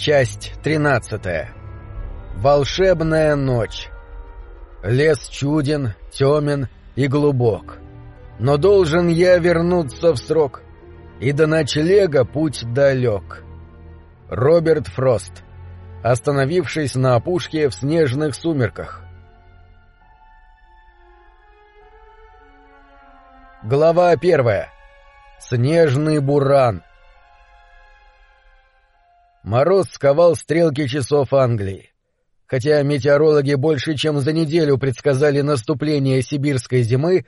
Часть тринадцатая. Волшебная ночь. Лес чуден, темен и глубок. Но должен я вернуться в срок, и до ночлега путь далек. Роберт Фрост. Остановившись на опушке в снежных сумерках. Глава первая. Снежный буран. Мороз сковал стрелки часов Англии. Хотя метеорологи больше чем за неделю предсказали наступление сибирской зимы,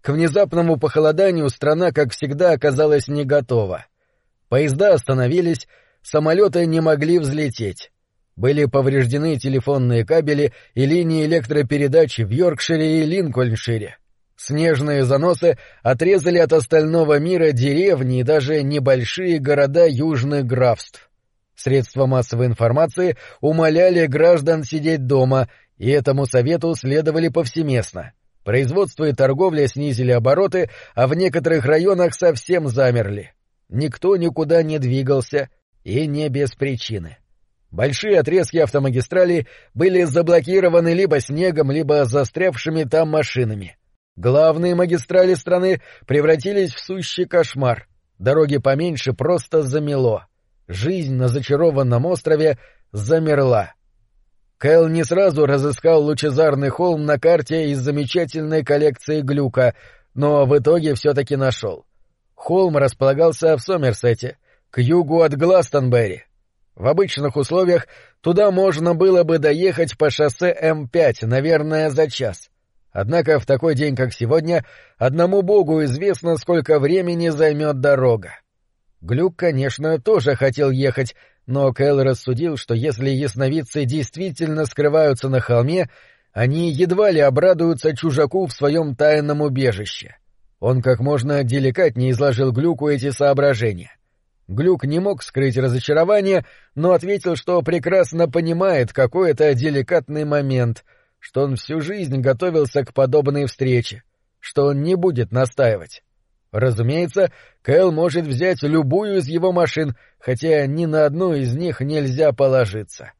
к внезапному похолоданию страна, как всегда, оказалась не готова. Поезда остановились, самолеты не могли взлететь. Были повреждены телефонные кабели и линии электропередачи в Йоркшире и Линкольншире. Снежные заносы отрезали от остального мира деревни и даже небольшие города южных графств. Средства массовой информации умоляли граждан сидеть дома, и этому совету следовали повсеместно. Производство и торговля снизили обороты, а в некоторых районах совсем замерли. Никто никуда не двигался, и не без причины. Большие отрезки автомагистрали были заблокированы либо снегом, либо застрявшими там машинами. Главные магистрали страны превратились в сущий кошмар. Дороги поменьше просто замело. Жизнь на зачарованном острове замерла. Кэл не сразу разыскал лучезарный холм на карте из замечательной коллекции глюка, но в итоге все-таки нашел. Холм располагался в Сомерсете, к югу от Гластонберри. В обычных условиях туда можно было бы доехать по шоссе М5, наверное, за час. Однако в такой день, как сегодня, одному богу известно, сколько времени займет дорога. Глюк, конечно, тоже хотел ехать, но Кэл рассудил, что если ясновидцы действительно скрываются на холме, они едва ли обрадуются чужаку в своем тайном убежище. Он как можно деликатнее изложил Глюку эти соображения. Глюк не мог скрыть разочарование, но ответил, что прекрасно понимает, какой это деликатный момент, что он всю жизнь готовился к подобной встрече, что он не будет настаивать. Разумеется, Кэл может взять любую из его машин, хотя ни на одну из них нельзя положиться.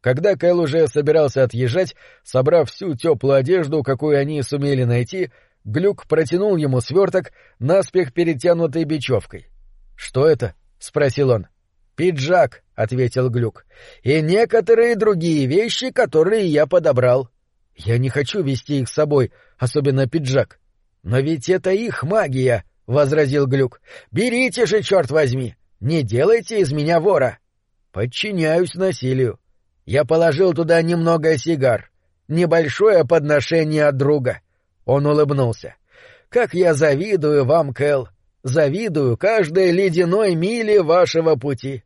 Когда Кэл уже собирался отъезжать, собрав всю теплую одежду, какую они сумели найти, Глюк протянул ему сверток, наспех перетянутый бечевкой. — Что это? — спросил он. — Пиджак, — ответил Глюк, — и некоторые другие вещи, которые я подобрал. Я не хочу вести их с собой, особенно пиджак. Но ведь это их магия, — возразил Глюк. — Берите же, черт возьми! Не делайте из меня вора! — Подчиняюсь насилию. Я положил туда немного сигар. Небольшое подношение от друга. Он улыбнулся. — Как я завидую вам, Кэл! Завидую каждой ледяной миле вашего пути!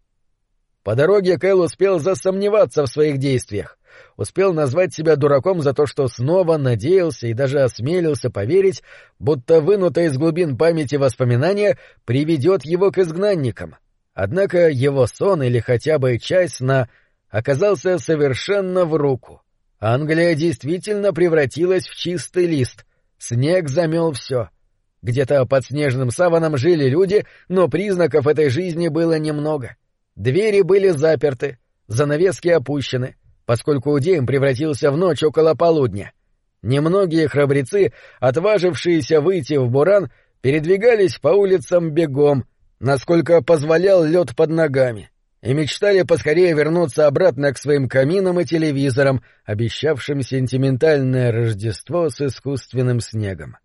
По дороге Кэл успел засомневаться в своих действиях успел назвать себя дураком за то, что снова надеялся и даже осмелился поверить, будто вынутое из глубин памяти воспоминание приведет его к изгнанникам. Однако его сон или хотя бы часть сна оказался совершенно в руку. Англия действительно превратилась в чистый лист. Снег замел все. Где-то под снежным саваном жили люди, но признаков этой жизни было немного. Двери были заперты, занавески опущены, поскольку день превратился в ночь около полудня. Немногие храбрецы, отважившиеся выйти в буран, передвигались по улицам бегом, насколько позволял лед под ногами, и мечтали поскорее вернуться обратно к своим каминам и телевизорам, обещавшим сентиментальное Рождество с искусственным снегом.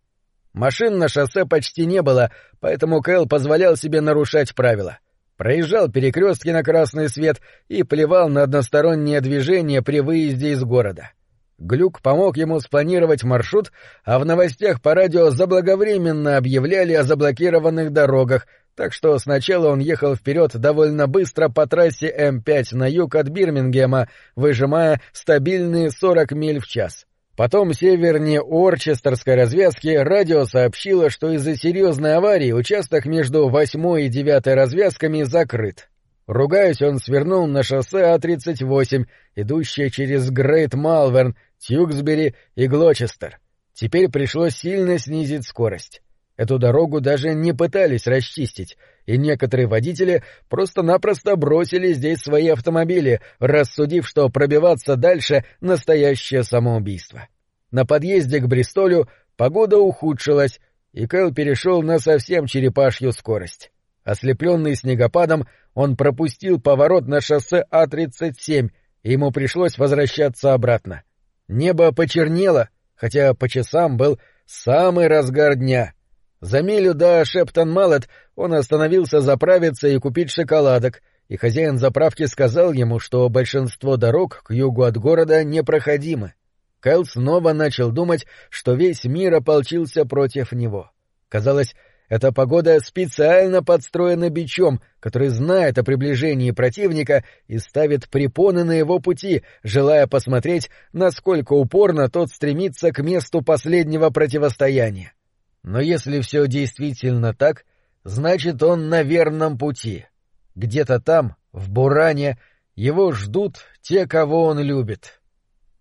Машин на шоссе почти не было, поэтому Кэл позволял себе нарушать правила проезжал перекрестки на красный свет и плевал на одностороннее движение при выезде из города. Глюк помог ему спланировать маршрут, а в новостях по радио заблаговременно объявляли о заблокированных дорогах, так что сначала он ехал вперед довольно быстро по трассе М5 на юг от Бирмингема, выжимая стабильные 40 миль в час. Потом севернее Орчестерской развязки радио сообщило, что из-за серьезной аварии участок между восьмой и девятой развязками закрыт. Ругаясь, он свернул на шоссе А-38, идущее через Грейт Малверн, Тьюксбери и Глочестер. Теперь пришлось сильно снизить скорость. Эту дорогу даже не пытались расчистить, и некоторые водители просто-напросто бросили здесь свои автомобили, рассудив, что пробиваться дальше — настоящее самоубийство. На подъезде к Бристолю погода ухудшилась, и Кэл перешел на совсем черепашью скорость. Ослепленный снегопадом, он пропустил поворот на шоссе А-37, и ему пришлось возвращаться обратно. Небо почернело, хотя по часам был самый разгар дня. За милю до Шептон-Малlet он остановился заправиться и купить шоколадок, и хозяин заправки сказал ему, что большинство дорог к югу от города непроходимы. Кайл снова начал думать, что весь мир ополчился против него. Казалось, эта погода специально подстроена бичом, который знает о приближении противника и ставит препоны на его пути, желая посмотреть, насколько упорно тот стремится к месту последнего противостояния. Но если все действительно так, значит он на верном пути. Где-то там, в Буране, его ждут те, кого он любит.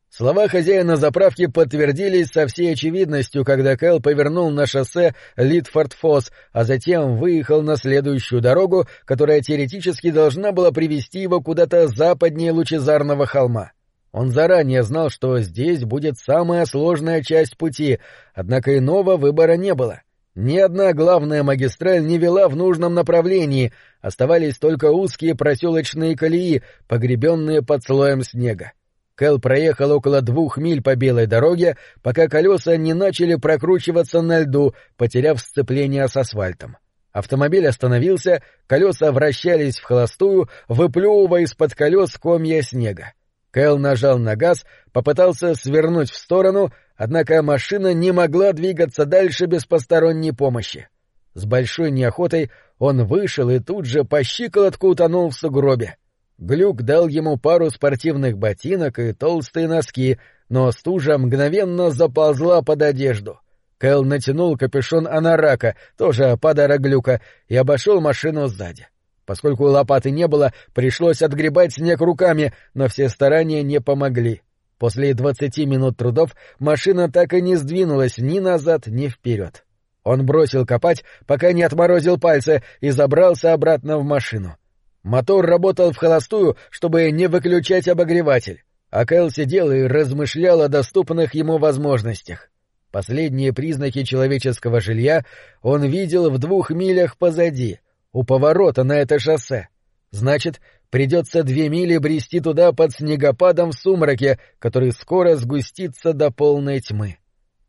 Слова хозяина заправки подтвердились со всей очевидностью, когда Кэл повернул на шоссе Литфорд-Фосс, а затем выехал на следующую дорогу, которая теоретически должна была привести его куда-то западнее Лучезарного холма. Он заранее знал, что здесь будет самая сложная часть пути, однако иного выбора не было. Ни одна главная магистраль не вела в нужном направлении, оставались только узкие проселочные колеи, погребенные под слоем снега. Кэл проехал около двух миль по белой дороге, пока колеса не начали прокручиваться на льду, потеряв сцепление с асфальтом. Автомобиль остановился, колеса вращались в холостую, выплевывая из-под колес комья снега. Кэл нажал на газ, попытался свернуть в сторону, однако машина не могла двигаться дальше без посторонней помощи. С большой неохотой он вышел и тут же по щиколотку утонул в сугробе. Глюк дал ему пару спортивных ботинок и толстые носки, но стужа мгновенно заползла под одежду. Кэл натянул капюшон анарака, тоже подарок Глюка, и обошел машину сзади. Поскольку лопаты не было, пришлось отгребать снег руками, но все старания не помогли. После двадцати минут трудов машина так и не сдвинулась ни назад, ни вперед. Он бросил копать, пока не отморозил пальцы, и забрался обратно в машину. Мотор работал в холостую, чтобы не выключать обогреватель, а Кэл сидел и размышлял о доступных ему возможностях. Последние признаки человеческого жилья он видел в двух милях позади, у поворота на это шоссе. Значит, придется две мили брести туда под снегопадом в сумраке, который скоро сгустится до полной тьмы.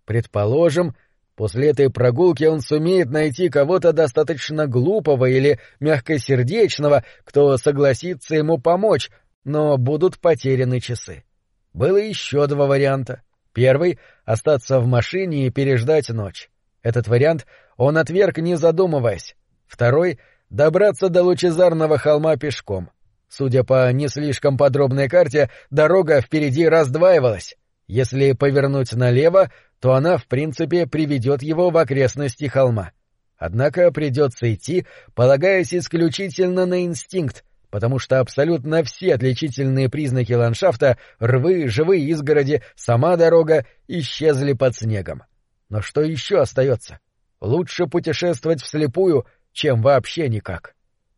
Предположим, После этой прогулки он сумеет найти кого-то достаточно глупого или мягкосердечного, кто согласится ему помочь, но будут потеряны часы. Было еще два варианта. Первый — остаться в машине и переждать ночь. Этот вариант он отверг, не задумываясь. Второй — добраться до лучезарного холма пешком. Судя по не слишком подробной карте, дорога впереди раздваивалась. Если повернуть налево, то она, в принципе, приведет его в окрестности холма. Однако придется идти, полагаясь исключительно на инстинкт, потому что абсолютно все отличительные признаки ландшафта — рвы, живые изгороди, сама дорога — исчезли под снегом. Но что еще остается? Лучше путешествовать вслепую, чем вообще никак.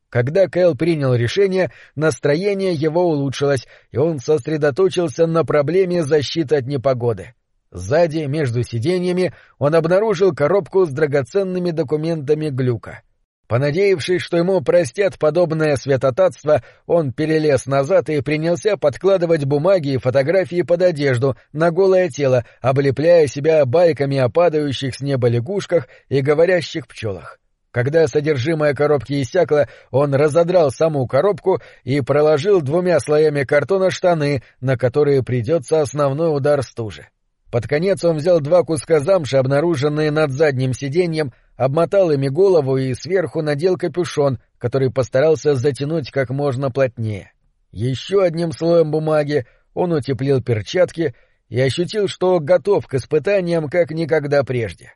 Когда Кэл принял решение, настроение его улучшилось, и он сосредоточился на проблеме защиты от непогоды. Сзади, между сиденьями, он обнаружил коробку с драгоценными документами Глюка. Понадеявшись, что ему простят подобное святотатство, он перелез назад и принялся подкладывать бумаги и фотографии под одежду на голое тело, облепляя себя байками о падающих с неба лягушках и говорящих пчелах. Когда содержимое коробки иссякло, он разодрал саму коробку и проложил двумя слоями картона штаны, на которые придется основной удар стужи. Под конец он взял два куска замши, обнаруженные над задним сиденьем, обмотал ими голову и сверху надел капюшон, который постарался затянуть как можно плотнее. Еще одним слоем бумаги он утеплил перчатки и ощутил, что готов к испытаниям как никогда прежде.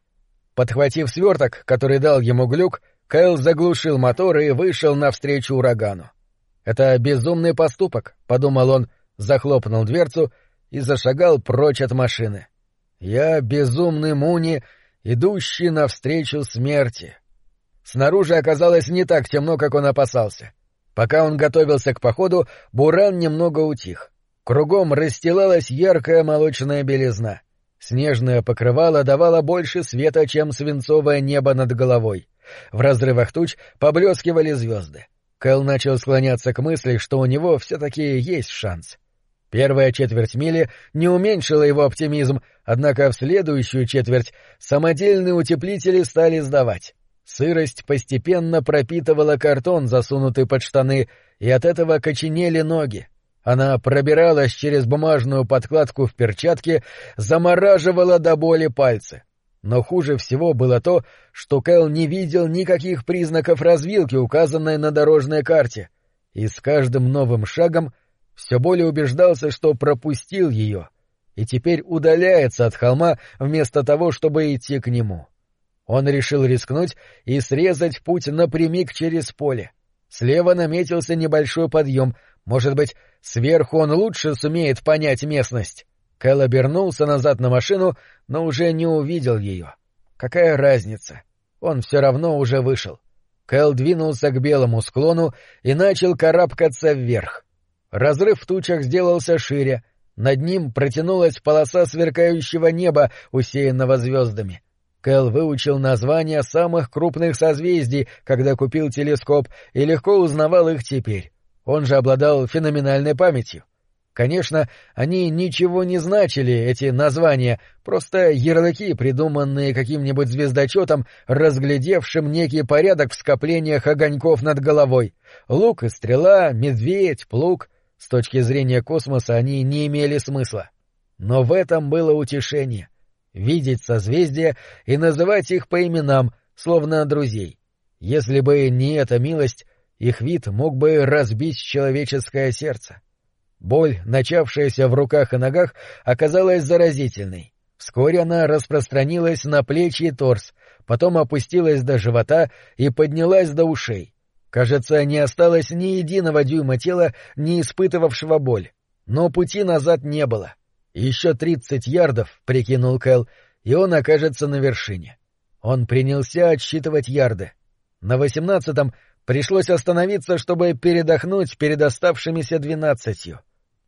Подхватив сверток, который дал ему глюк, Кайл заглушил мотор и вышел навстречу урагану. «Это безумный поступок», — подумал он, захлопнул дверцу и зашагал прочь от машины. «Я безумный Муни, идущий навстречу смерти». Снаружи оказалось не так темно, как он опасался. Пока он готовился к походу, буран немного утих. Кругом расстилалась яркая молочная белизна. Снежное покрывало давало больше света, чем свинцовое небо над головой. В разрывах туч поблескивали звезды. Кэл начал склоняться к мысли, что у него все-таки есть шанс. Первая четверть мили не уменьшила его оптимизм, однако в следующую четверть самодельные утеплители стали сдавать. Сырость постепенно пропитывала картон, засунутый под штаны, и от этого коченели ноги. Она пробиралась через бумажную подкладку в перчатке, замораживала до боли пальцы. Но хуже всего было то, что Кэл не видел никаких признаков развилки, указанной на дорожной карте, и с каждым новым шагом все более убеждался, что пропустил ее, и теперь удаляется от холма вместо того, чтобы идти к нему. Он решил рискнуть и срезать путь напрямик через поле. Слева наметился небольшой подъем, может быть, сверху он лучше сумеет понять местность. Кэл обернулся назад на машину, но уже не увидел ее. Какая разница? Он все равно уже вышел. Кэл двинулся к белому склону и начал карабкаться вверх. Разрыв в тучах сделался шире, над ним протянулась полоса сверкающего неба, усеянного звездами. Кэл выучил названия самых крупных созвездий, когда купил телескоп, и легко узнавал их теперь. Он же обладал феноменальной памятью. Конечно, они ничего не значили, эти названия, просто ярлыки, придуманные каким-нибудь звездочетом, разглядевшим некий порядок в скоплениях огоньков над головой. Лук и стрела, медведь, плуг. С точки зрения космоса они не имели смысла. Но в этом было утешение. Видеть созвездия и называть их по именам, словно друзей. Если бы не эта милость, их вид мог бы разбить человеческое сердце. Боль, начавшаяся в руках и ногах, оказалась заразительной. Вскоре она распространилась на плечи и торс, потом опустилась до живота и поднялась до ушей. Кажется, не осталось ни единого дюйма тела, не испытывавшего боль. Но пути назад не было. Еще тридцать ярдов, — прикинул Кэл, — и он окажется на вершине. Он принялся отсчитывать ярды. На восемнадцатом пришлось остановиться, чтобы передохнуть перед оставшимися двенадцатью.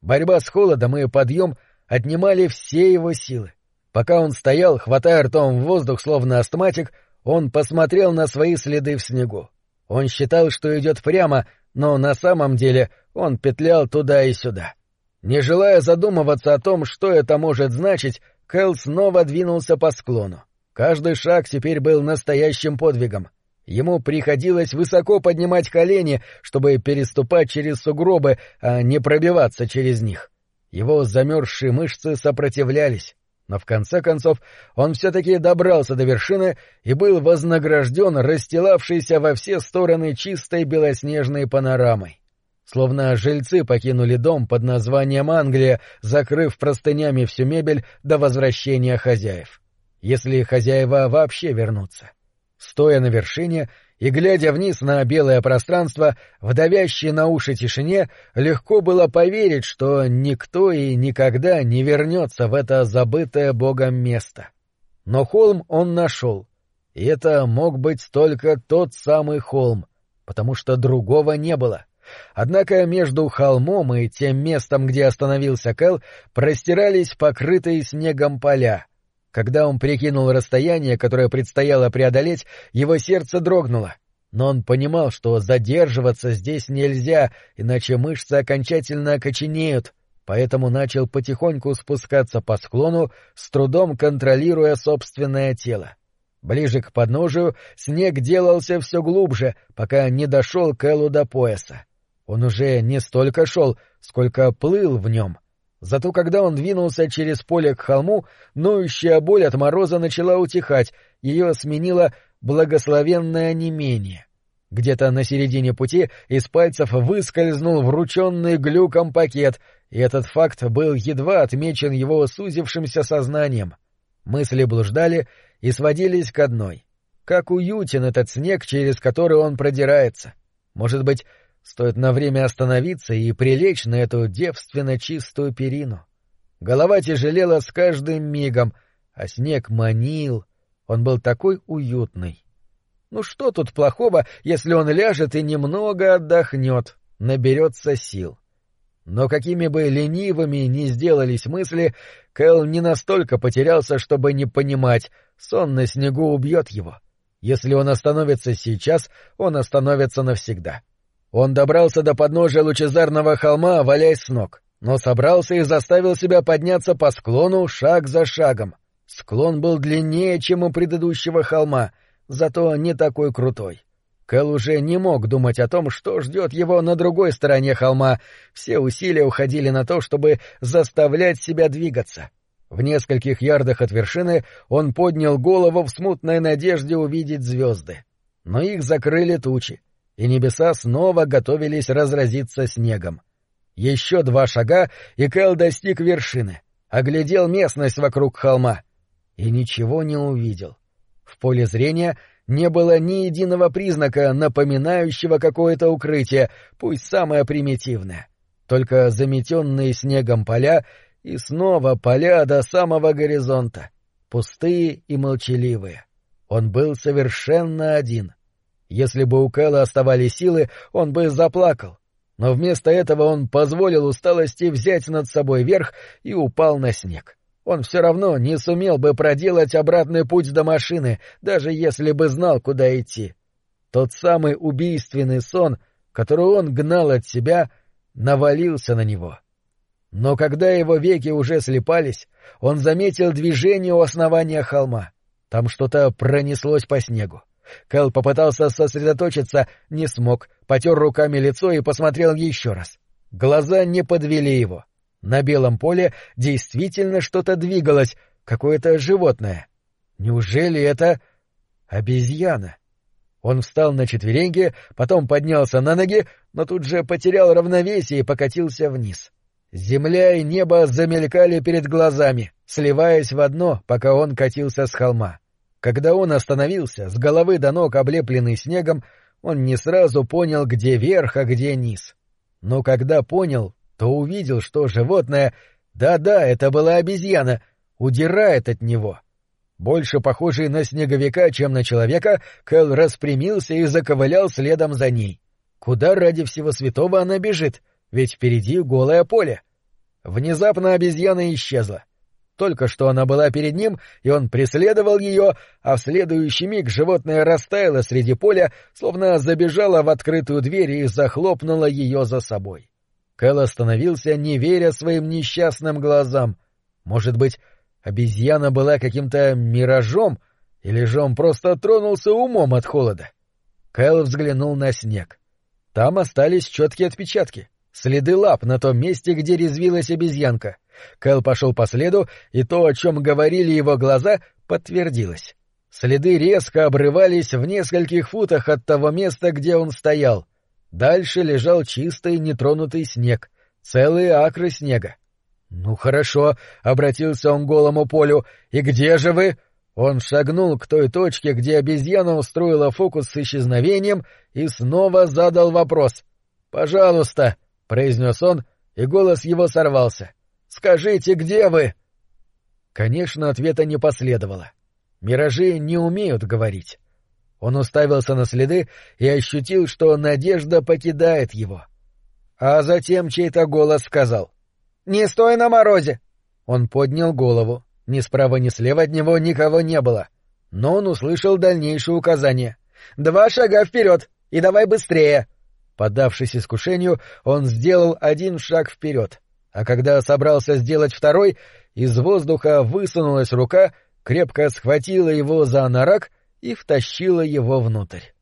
Борьба с холодом и подъем отнимали все его силы. Пока он стоял, хватая ртом в воздух, словно астматик, он посмотрел на свои следы в снегу. Он считал, что идет прямо, но на самом деле он петлял туда и сюда. Не желая задумываться о том, что это может значить, Кэл снова двинулся по склону. Каждый шаг теперь был настоящим подвигом. Ему приходилось высоко поднимать колени, чтобы переступать через сугробы, а не пробиваться через них. Его замерзшие мышцы сопротивлялись но в конце концов он все-таки добрался до вершины и был вознагражден расстилавшейся во все стороны чистой белоснежной панорамой. Словно жильцы покинули дом под названием Англия, закрыв простынями всю мебель до возвращения хозяев. Если хозяева вообще вернутся. Стоя на вершине, и, глядя вниз на белое пространство, в давящей на уши тишине, легко было поверить, что никто и никогда не вернется в это забытое Богом место. Но холм он нашел, и это мог быть только тот самый холм, потому что другого не было. Однако между холмом и тем местом, где остановился Кэл, простирались покрытые снегом поля — когда он прикинул расстояние, которое предстояло преодолеть, его сердце дрогнуло. Но он понимал, что задерживаться здесь нельзя, иначе мышцы окончательно окоченеют, поэтому начал потихоньку спускаться по склону, с трудом контролируя собственное тело. Ближе к подножию снег делался все глубже, пока не дошел к Элу до пояса. Он уже не столько шел, сколько плыл в нем. Зато когда он двинулся через поле к холму, ноющая боль от мороза начала утихать, ее сменило благословенное онемение. Где-то на середине пути из пальцев выскользнул врученный глюком пакет, и этот факт был едва отмечен его сузившимся сознанием. Мысли блуждали и сводились к одной. Как уютен этот снег, через который он продирается. Может быть, Стоит на время остановиться и прилечь на эту девственно чистую перину. Голова тяжелела с каждым мигом, а снег манил. Он был такой уютный. Ну что тут плохого, если он ляжет и немного отдохнет, наберется сил? Но какими бы ленивыми ни сделались мысли, Кэл не настолько потерялся, чтобы не понимать, сон на снегу убьет его. Если он остановится сейчас, он остановится навсегда. Он добрался до подножия лучезарного холма, валяясь с ног, но собрался и заставил себя подняться по склону шаг за шагом. Склон был длиннее, чем у предыдущего холма, зато не такой крутой. Кэл уже не мог думать о том, что ждет его на другой стороне холма. Все усилия уходили на то, чтобы заставлять себя двигаться. В нескольких ярдах от вершины он поднял голову в смутной надежде увидеть звезды. Но их закрыли тучи, и небеса снова готовились разразиться снегом. Еще два шага, и Кэл достиг вершины, оглядел местность вокруг холма и ничего не увидел. В поле зрения не было ни единого признака, напоминающего какое-то укрытие, пусть самое примитивное. Только заметенные снегом поля и снова поля до самого горизонта, пустые и молчаливые. Он был совершенно один. Если бы у Кэлла оставались силы, он бы заплакал. Но вместо этого он позволил усталости взять над собой верх и упал на снег. Он все равно не сумел бы проделать обратный путь до машины, даже если бы знал, куда идти. Тот самый убийственный сон, который он гнал от себя, навалился на него. Но когда его веки уже слепались, он заметил движение у основания холма. Там что-то пронеслось по снегу. Кэл попытался сосредоточиться, не смог, потер руками лицо и посмотрел еще раз. Глаза не подвели его. На белом поле действительно что-то двигалось, какое-то животное. Неужели это обезьяна? Он встал на четвереньки, потом поднялся на ноги, но тут же потерял равновесие и покатился вниз. Земля и небо замелькали перед глазами, сливаясь в одно, пока он катился с холма. Когда он остановился, с головы до ног облепленный снегом, он не сразу понял, где верх, а где низ. Но когда понял, то увидел, что животное, да-да, это была обезьяна, удирает от него. Больше похожий на снеговика, чем на человека, Кэл распрямился и заковылял следом за ней. Куда ради всего святого она бежит? — ведь впереди голое поле. Внезапно обезьяна исчезла. Только что она была перед ним, и он преследовал ее, а в следующий миг животное растаяло среди поля, словно забежало в открытую дверь и захлопнуло ее за собой. Кэл остановился, не веря своим несчастным глазам. Может быть, обезьяна была каким-то миражом, или же он просто тронулся умом от холода? Кэл взглянул на снег. Там остались четкие отпечатки. Следы лап на том месте, где резвилась обезьянка. Кэл пошел по следу, и то, о чем говорили его глаза, подтвердилось. Следы резко обрывались в нескольких футах от того места, где он стоял. Дальше лежал чистый нетронутый снег, целые акры снега. «Ну хорошо», — обратился он к голому полю, — «и где же вы?» Он шагнул к той точке, где обезьяна устроила фокус с исчезновением, и снова задал вопрос. «Пожалуйста», — произнес он, и голос его сорвался. «Скажите, где вы?» Конечно, ответа не последовало. Миражи не умеют говорить. Он уставился на следы и ощутил, что надежда покидает его. А затем чей-то голос сказал. «Не стой на морозе!» Он поднял голову. Ни справа, ни слева от него никого не было. Но он услышал дальнейшее указание. «Два шага вперед! И давай быстрее!» Поддавшись искушению, он сделал один шаг вперед, а когда собрался сделать второй, из воздуха высунулась рука, крепко схватила его за анорак и втащила его внутрь.